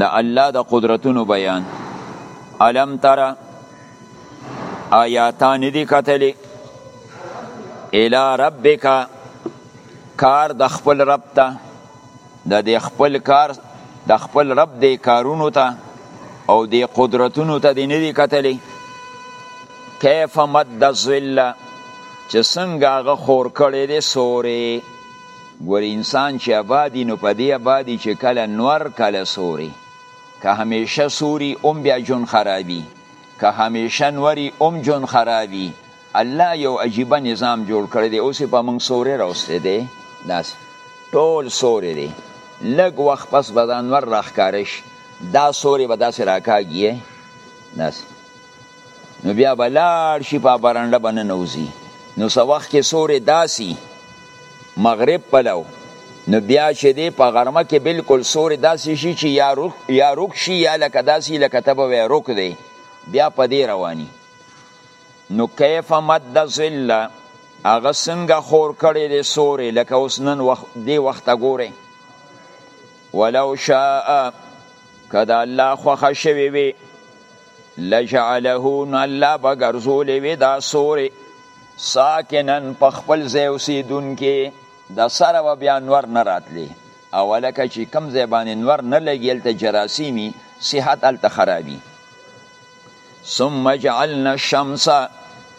د الله د قدرتونو بیان علم ترى آیاتان دي کتلې الی ربک کار د خپل رب ته د دې خپل کار د خپل رب د کارونو ته او د قدرتونو ته دې نه دي کتلې کیف مد الظل چې څنګه هغه خور کړی دی سورې ګوره انسان چې ابادي نو په دې ابادي چې کله نور کله سوري که همیشه سوري هم بیا جون خرابي که همیشه نوري هم جون خرابي الله یو عجیبه نظام جوړ کړی دی اوس په موږ سورې راوستې دی داسې ټول سورې دی لږ وخت پس به دا نور راښکاره شي دا سورې به داسې راکاږي داسې نو بیا به لاړ شي په برنډه به ننوځي نو څه وخت کې سورې داسي مغرب پلو نو بیا چې دی په غرمه کې بالکل سورې داسې شي چې یا روک یا روک شي یا لکه داسې لکه ته به وایې روک دی بیا په دې رواني نو کیف مد ظل هغه څنګه خور کړی دی سورې لکه اوس نن وخت دې وخته ګورې ولو شاء که د الله خوښه شوې وي لجعله نو الله به ګرځولې وي دا سورې ساکنن په خپل ځای اوسېدونکي د سره به بیا نور نه راتلې او هلکه چې کوم ځای باندې نور نه لګي هلته جراثیمي صحت هلته خرابي ثم جعلنا الشمس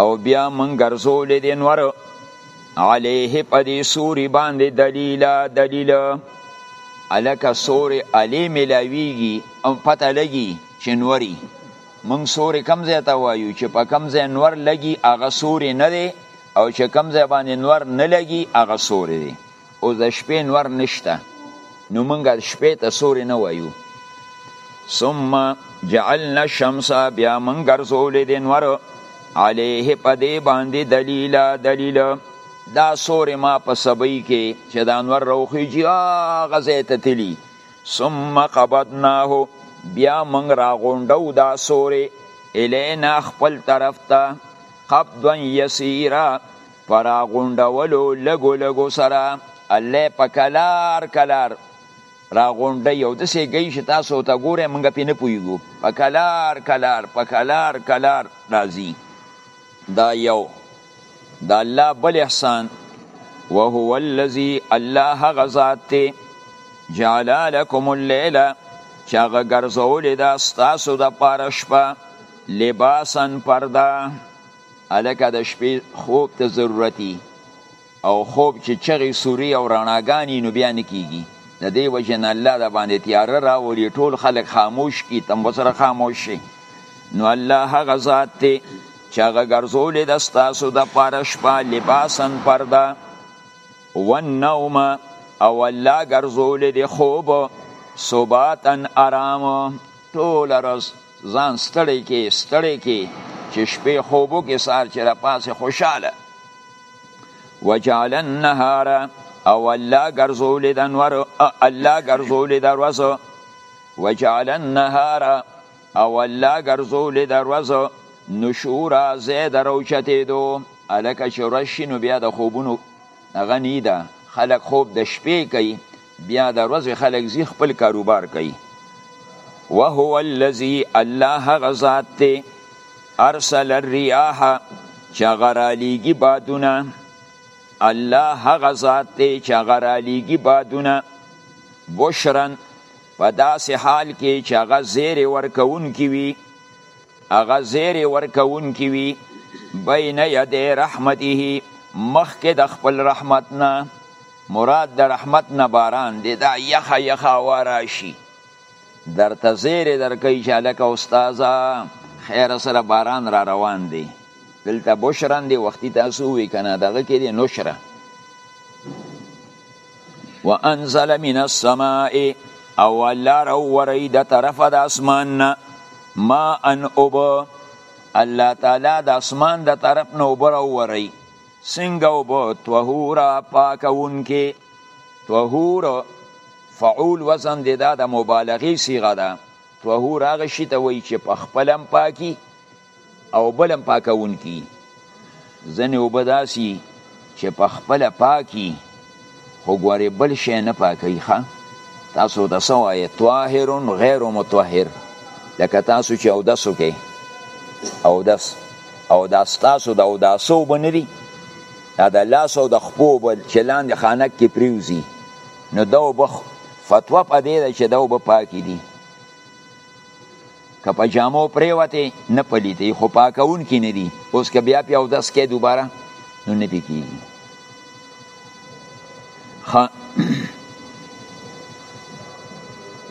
او بیا من ګرځولې دې نور علیه په دې سوري باندې دلیلا دلیل هلکه سورې علي ملاویږي او پته لګي چې نوري موږ سوري کم ځای ته وایو چې په کم ځای نور لګي هغه سوري نه دی او چې کم ځای باندې نور نه لګي هغه سوري دی او د شپې نور نشته نو موږ شپې ته سوري نه وایو ثم جعلنا الشمس بیا موږ ګرځولې د نور علیه په دې باندې دلیل دلیل دا سوري ما په سبي کې چې د انور روخي جی هغه ځای ته تلی ثم قبضناه بیا موږ راغونډو دا سورې الینا خپل طرف ته قبضا یسیرا په راغونډولو لږو لږو سره الله په کلار کلار راغونډوي او داسې کوي چې تاسو ورته ګورئ موږ پرې نه پوهېږو په کلار کلار په کلار کلار راځي دا یو د الله بل احسان وهو الذي الله هغه ذات دی جعل لكم الليل چې هغه ګرځولې ده ستاسو دپاره شپه لباسا پرده هلکه د شپې خوب ته ضرورتي او خوب چې چغې سوري او رڼاګانې نو بیا نه کیږي د دې وجه نه الله د باندې تیاره راولي ټول خلک خاموش کی تم وسره خاموش شي نو الله هغه ذات دی چې هغه ګرځولې د ستاسو د پاره شپه لباسن پرده والنوم او الله ګرځولې د خوب صباتن آرام ټول ورځ ځان ستړی کې ستړی کې چې شپې خوبو کې سار چې را پاسې خوشاله وجعل النهار او الله ګرځولې د انور الله ګرځولې د ورځ وجعل النهار او الله ګرځولې د ورځ نشورا زید روچتې دو الکه چې ورځ شي نو بیا د خوبونو هغه نه ده خلک خوب د شپې کوي بیا د ورځې خلک ځي خپل کاروبار کوي وهو الذي الله هغه ذات دی ارسل الرياح چې هغه رالیږي بادونه الله هغه ذات دی چې هغه رالیږي بادونه بشرا په داسې حال کې چې هغه زیرې ورکوونکي وي هغه زیری ورکوونکی وي بین یدی رحمته مخکې د خپل رحمت نه مراد د رحمت نه باران دی دا یخه یخه هوا راشي درته زیری درکوي چې هلکه استاده خیر سره باران را روان دی دلته بشرن دی وختي تاسو وی کنه دغه کې دی نشره وانزل من السماء او الله راوری د طرف د اسمان نه ما ان اوب الله تعالی د اسمان د طرف نه اوب راوری څنګه اوب طهورا پاکونکې طهور فعول وزن دی دا د مبالغې صیغه ده طهور هغه شي ته وایي چې په خپل هم پاکي او بل هم پاکونکي ځنې اوبه داسي چې په خپل پاکي خو ګورې بل شی نه پاکوي ښه تاسو د څه وایې طاهر غیر مطهر لکه تاسو چې اودس وکړئ اودس او دا ستاسو د اوداسو اوبه نه دي دا د لاس او د خپو اوبه چې لاندې خانک کې پریوځي نو دا اوبه فتوا په دې ده چې دا اوبه پاکې دي که په جامو پریوته نه پلیتی خو پاکون کی ندی اوس که بیا پی او دس کې دوباره نو نه پکې خ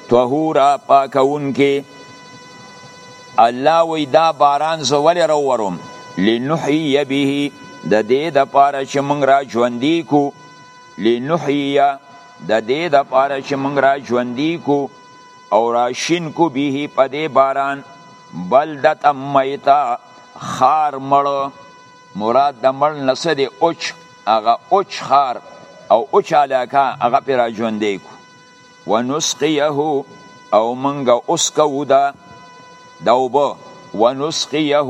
طهورا پاکون کی الله وی دا باران زول راورم لنحیی به د دې د پاره چې موږ را ژوندې کو لنحیی د دې د پاره چې موږ را ژوندې کو او راشین کو به په دې باران بلدت میتا خار مړ مراد د مړ نسه دی اوچ هغه اوچ خار او اوچ علاقه هغه پر ژوندې کو ونسقيه او منګه اوس کو دا دوبه ونسقيه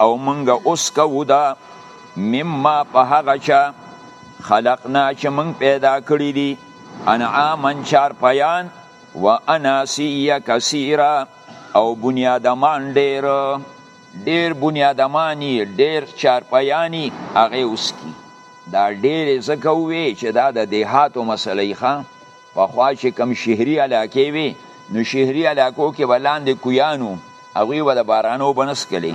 او منګه اوس کو دا مما په هغه چا خلقنا چې من پیدا کړی دي انعامن چار پیان و اناسیه کثیره او بنیادمان ډیر ډیر بنیادمانی ډیر چارپیانی هغه اوسکی دا ډیر زکه وی چې دا د دیهاتو مسلې ښه په خوا چې کم شهري علاقې وي نو شهري علاقو کې ولاندې کویانو هغه و د بارانو بنس کړي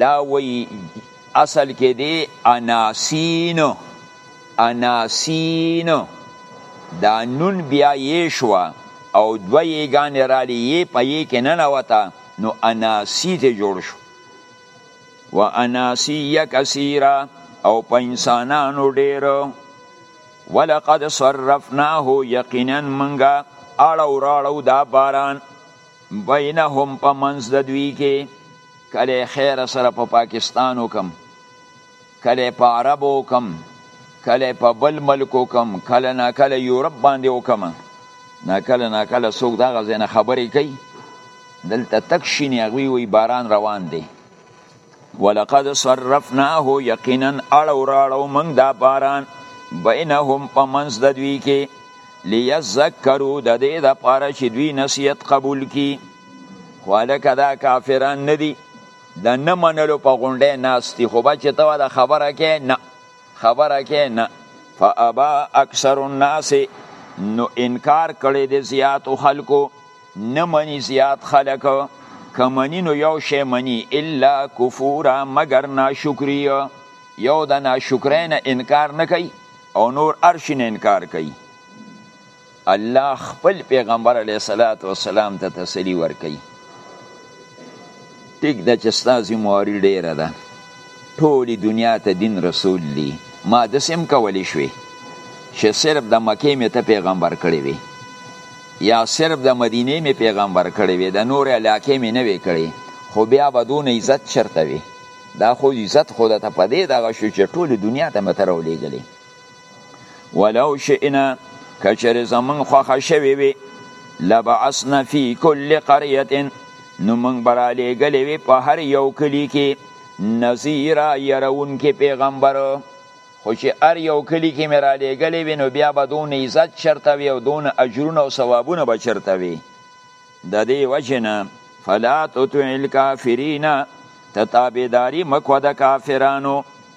دا وی اصل کې دی اناسین اناسین دا نون بیا یې شو او دوه یې ګانې رالی یې په یې کې نه نوته نو اناسی ته جوړ شو و اناسی کثیره او په انسانانو ډیرو ولقد صرفناه یقینا منګه اړو راړو دا باران بینهم په منځ د دوی کې کله خیر سره په پاکستان وکم کله په عرب وکم کله په بل ملک وکم کله نه کله یورپ باندې وکم نه کله نه کله څوک دغه ځای نه خبرې کوي دلته تک شینې هغوی وایي باران روان دی ولقد صرفناه یقینا اړو راړو موږ دا باران بینهم په منځ د دوی کې لیذکرو د دې د پاره چې دوی نصیحت قبول کی خو هلکه دا کافران نه دي د نه منلو په غونډه ناست دي خو به چې ته د خبره کې نه خبره کې نه فابا اکثر الناس نو انکار کړي د زیاتو خلکو نه مني زیات خلک که مني نو یو شی مني الا کفورا مګر ناشکري یو د ناشکرۍ نه انکار نه کوي او نور هر شي نه انکار کوي الله خپل پیغمبر علیه صلات وسلام ته تسلی ورکوي ټیک ده چې ستا ذمهواري ډیره ده ټولې دنیا ته دین رسول دی ما داسې هم کولی شوې چې صرف د مکې مې ته پیغمبر کړی وي یا صرف د مدینې می پیغمبر کړی وی د نور علاقه می نه وی کړی خو بیا به دون عزت چرته وی دا خو عزت خو د ته پدې دغه شو چې ټول دنیا ته متر ولېګلې ولو شئنا کچر زمون خوخه شوی وی لبعثنا فی کل قريه نو مونږ برا لېګلې وی په هر یو کلی کې نذیر يرون کې پیغمبر خو چې هر یو کلی کې مې را لېږلې وي نو بیا به دونه عزت چرته وي او دونه اجرونه او ثوابونه به چرته وي د دې وجې نه فلا تطع الکافرین ته تابعداري مه کوه د کافرانو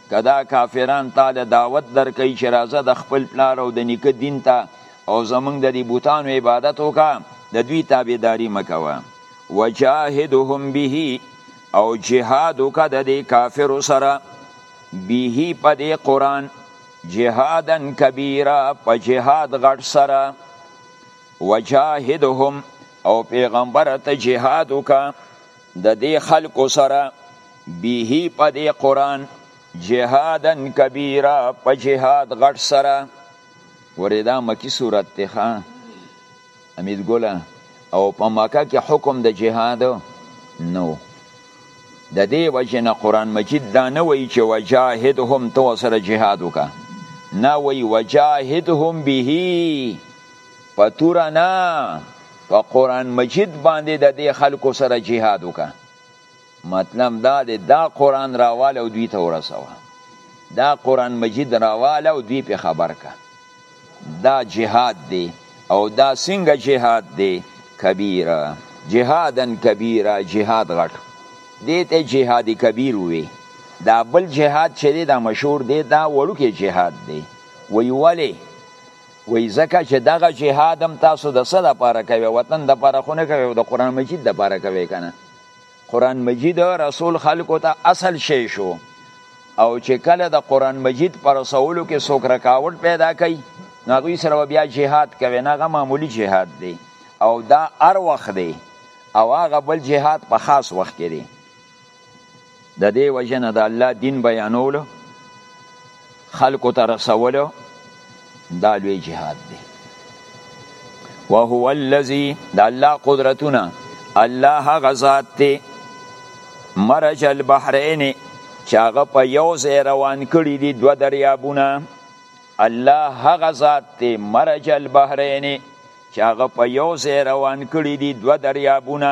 که دا کافران تا له دعوت درکوي چې راځه د خپل پلار او د نیکه دین ته او زمونږ د دې بوتانو عبادت وکړه د دوی تابعداري مه کوه وجاهدهم به او جهاد وکړه د دې کافرو سره به په دې قرآن جهادا کبیرا په جهاد غټ سره وجاهدهم او پیغمبر ته جهاد وکا د دې خلکو سره به په دې قرآن جهادا کبیرا په جهاد غټ سره ورې دا مکی صورت دی ښه حمید ګله او په مکه کې حکم د جهاد نو د دې وجه نه قران مجید دا نه وایي چې وجاهدهم تو سره جهاد وکا نه وایي وجاهدهم به په تور نه په قران مجید باندې د دې خلکو سره جهاد وکا مطلب دا دی دا قرآن راواله او دوی ته ورسوه دا قرآن مجید راواله او دوی په خبر که دا جهاد دی او دا څنګه جهاد دی کبیره جهادن کبیره جهاد غټ دی ته جهاد کبیر وی دا بل جهاد چې دی دا مشهور دی دا وړوکی جهاد دی وی ولی وی ځکه چې دغه جهاد هم تاسو د څه لپاره کوي وطن لپاره خو نه کوي او د قرآن مجید لپاره کوي که نه قران مجید رسول خلکو ته اصل شی شو او چې کله د قران مجید پر رسولو کې څوک رکاوټ پیدا کوي نو هغوی سره بیا جهاد کوي نه هغه معمولی جهاد دی او دا هر وخت دی او هغه بل جهاد په خاص وخت کې دی د دې وجه نه د الله دین بیانولو خلکو ته رسولو دا لوی جهاد دی وهو الذي د الله قدرتونه الله هغه ذات دی مرج البحرین چې هغه په یو ځای روان کړي دي دوه دریابونه الله هغه ذات دی مرج البحرین چې هغه په یو ځای روان کړي دي دوه دریابونه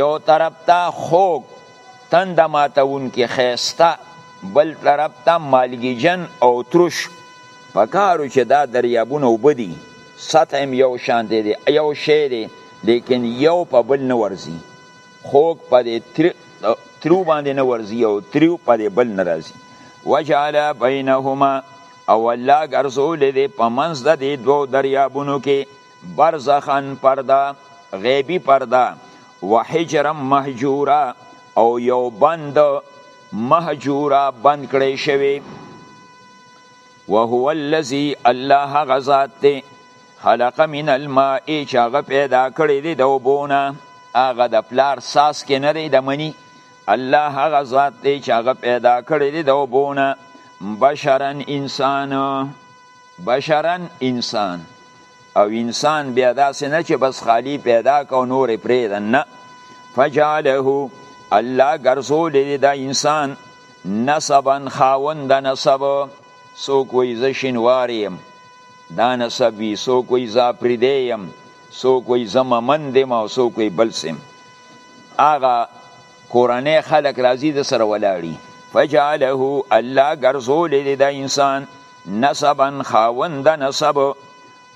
یو طرف ته خوږ تند ماتونکي خیسته بل طرف ته مالګیجن او ترش پکارو چې دا دریابونه اوبه دي سطح هم یو شان دی یو شی دی لیکن یو په بل نه ورځي خوږ په دې تریو باندې نه ورځي او تریو په دې بل نه راځي وجعل بینهما او الله ګرځولې دې په منځ د دې دوو دریابونو کې برزخن پرده غیبی پرده وحجرا محجورا او یو بند محجورا بند کړی شوی وهو الذي الله غزاد ته خلق من الماء چې هغه پیدا کړی دی د وبونه هغه د پلار ساس کې نه دی د منی الله هغه ذات دی چې هغه پیدا کړی دی د وبونه بشرا انسان بشرا انسان او انسان بیا داسې نه چې بس خالی پیدا کو نور پرېده نه فجعله الله ګرځولې دا انسان نسبا خاوند نسب څوک وایي زه شینوار یم دا نسب وي څوک وایي زه اپریدی یم څوک وایي زه ممند یم او څوک وایي بل سم هغه کورنۍ خلک راځي د سره ولاړي فجعله الله ګرځولې دا انسان نسبا خاوند د نسب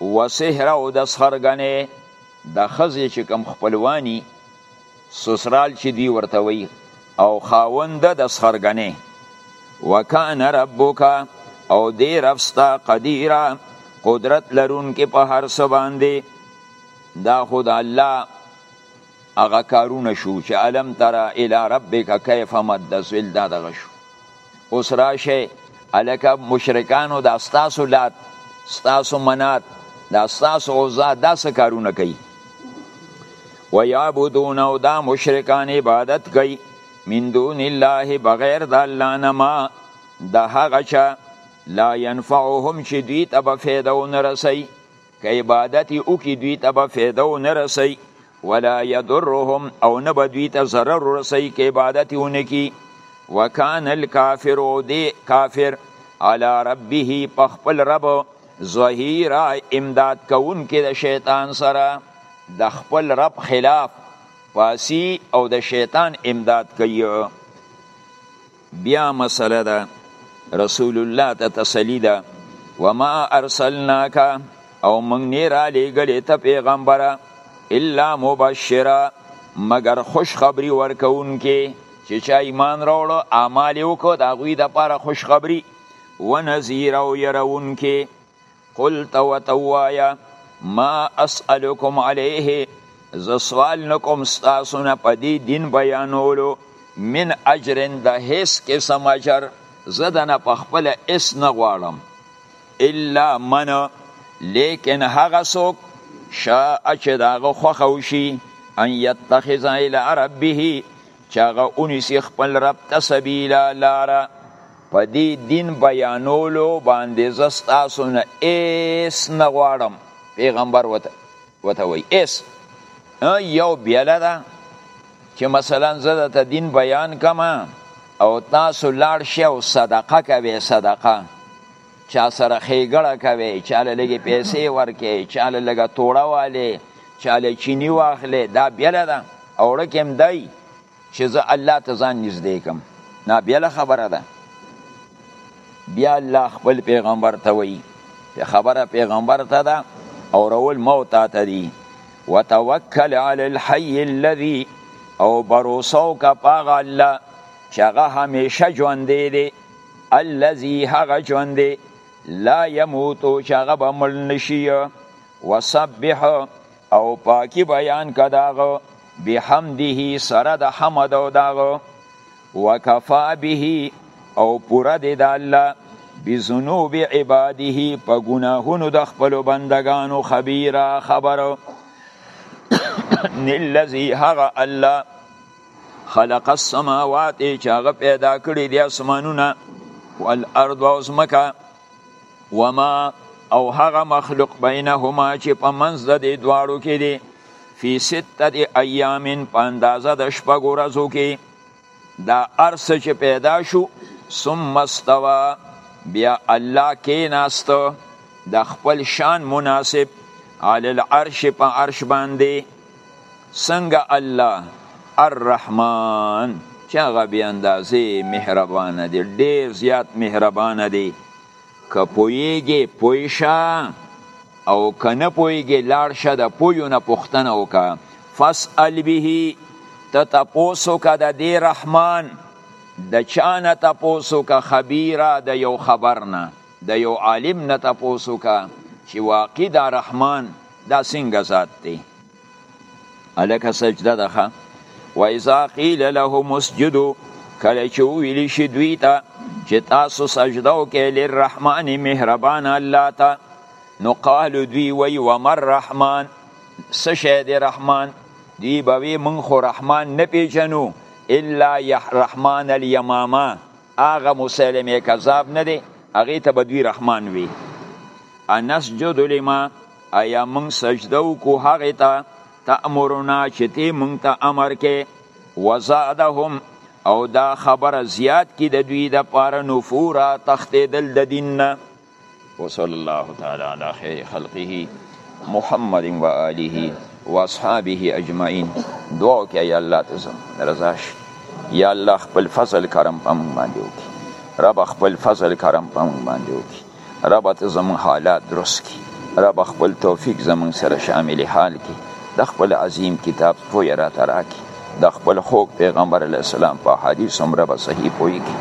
و سهره او د سخرګنې د ښځې چې کوم خپلواني سسرال چې دی ورته وي او خاوند د سخرګنې وکان ربک او دی رفستا قدیره قدرت لرون کې په هر څه باندې دا خود الله هغه کارونه شو چې علم ترى الى ربک کیف مد ذل دا دغه شو اوس راشه الکه مشرکانو دا ستاسو لات ستاسو منات دا ستاسو عزا دا څه کارونه کوي ويعبدون او دا مشرکان عبادت کوي من دون الله بغیر د الله نه ما د هغه چا لا ينفعهم چې دوی ته به فایده ونه رسي که عبادت یې وکړي دوی ته به فایده ونه رسوي ولا یضرهم او نه به دوی ته ضرر ورسوي که عبادت یې ونه کړي وکان الکافر او دی کافر علی ربه په خپل رب ظهیرا امداد کوونکی د شیطان سره د خپل رب خلاف پاسی او د شیطان امداد کوي بیا مسله ده رسول الله ته تسلی ده وما ارسلناک او موږ نه را لېږلې ته پیغمبره الا مبشرا مگر خوشخبری ورکوونکې چې چا ایمان راوړو اعمال یې وکړو د هغوی دپاره خوشخبري ونذیر او یروونکې قل ته ورته ووایه ما اسألکم علیه زه سوال نه کوم ستاسو نه په دې دین بیانولو من اجر د هیڅ قسم اجر زه د نه په خپله هیڅ نه غواړم الا من لیکن هغه څوک شاء چې د هغه خوښه وشي ان یتخذ الی ربه چې هغه ونیسي خپل رب ته سبیلا لاره په دې دین بیانولو باندې زه ستاسو نه ایس نه غواړم پیغمبر وته وته وای ایس یو بیاله ده چې مثلا زه د دین بیان کوم او تاسو لاړ شئ او صدقه کوي صدقه چا سره خېګړه کوي چاله لګي پیسې ورکې چاله لګه توړه والي چاله چینی واخلې دا بیاله ده او ړکه هم دی چې زه الله ته ځان نږدې کم نه بیل خبره ده بیا الله خپل پیغمبر ته وایي په خبره پیغمبر ته ده او رول موت ته دی وتوکل علی الحی الذی او بروسو کا پاغه الله چې هغه همیشه ژوندې دی الذی هغه ژوندې لا یموت چې هغه به مړ نشي وسبح او پاکي بیان کداغه بحمده سره د حمد او داغو وکفا به او پوره دی د الله بذنوب عباده په ګناهونو د خپل بندگانو خبيره خبرو الذي هغه الله خلق السماوات چې هغه پیدا کړی دی اسمانونه والارض او زمکه وما او هغه مخلوق بینهما چې په منځ د دې دواړو کې دی فی سته ایام په اندازه د شپږ ورځو کې دا ارس چې پیدا شو ثم استوا بیا الله کې ناستو د خپل شان مناسب علی العرش په عرش باندې څنګه الله الرحمن چې هغه بې اندازې مهربانه دی ډېر زیات مهربانه دی که پوهېږې پوه شه او که نه پوهېږې لاړ شه د پوهیو نه پوښتنه وکړه فاسأل به ته تپوس وکړه د دې رحمان د چا نه تپوس وکړه خبیره د یو خبر نه د یو عالم نه تپوس وکړه چې واقعي دا رحمان دا څنګه ذات دی الکه سجده ده و اذا قيل لهم اسجدوا کله چې ویل شي دوی ته چې تاسو سجده وکړئ للرحمن مهربان الله ته نو قالو دوی وی و مر رحمان څه شی دی رحمان دوی به وی مونږ خو رحمان نه پیژنو الا رحمان الیمامه هغه مسلمه کذاب نه دی هغه ته بدوی رحمان وی انس جد لما ایا من سجده کو هغه ته تامرنا چې تی مونږ ته امر کې وزادهم او دا خبره زیات کی د دوی د پاره نفورا تختیدل د دین نه وصلی الله تعالی علی خیر خلقه محمد و آله و اصحابه اجمعین دعا کې یا الله ته رضا شي یا الله خپل فضل کرم په موږ باندې وکړي رب خپل فضل کرم په موږ باندې وکړي رب ته زموږ حالات درست کړي رب خپل توفیق زموږ سره شامل حال کړي د خپل عظیم کتاب پوی را تراکي د خپل خوږ پیغمبر علی السلام په حدیث هم رب صحیح پوي کی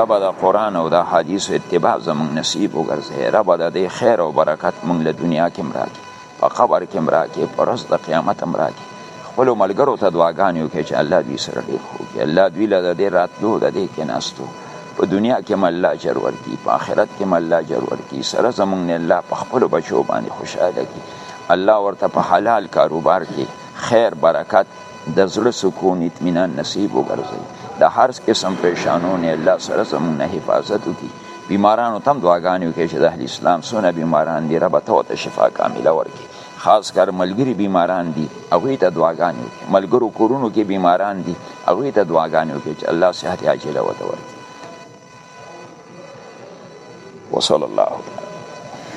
رب د قران او د حدیث اتباع زمون نصیب وګرځي رب د دې خیر او برکت مونږ له دنیا کې مراکي په قبر کې مراکي پر ورځ د قیامت مراکي خپل ملګرو ته دعاګانې وکړي چې الله دې سره ډیر خو کې الله دې له دې راتلو د دې کې ناستو په دنیا کې مله اجر ورکړي په آخرت کې مله اجر ورکړي سره زمونږ نه الله په خپل بچو باندې خوشاله کړي الله ورته په حلال کاروبار کې خیر برکت د زړه سکون اطمینان نصیب وګرځي د هر قسم پریشانو نه الله سره زموږ حفاظت وکړي بیمارانو تم دعاګانې وکړي چې د اهل اسلام سونه بیماران دي رب ته ته شفا کامله ورکړي خاص کر ملګری بیماران دي هغه ته دعاګانې وکړي ملګرو کورونو کې بیماران دي هغه ته دعاګانې وکړي چې الله صحت عاجله وته ورکړي وصلی الله علیه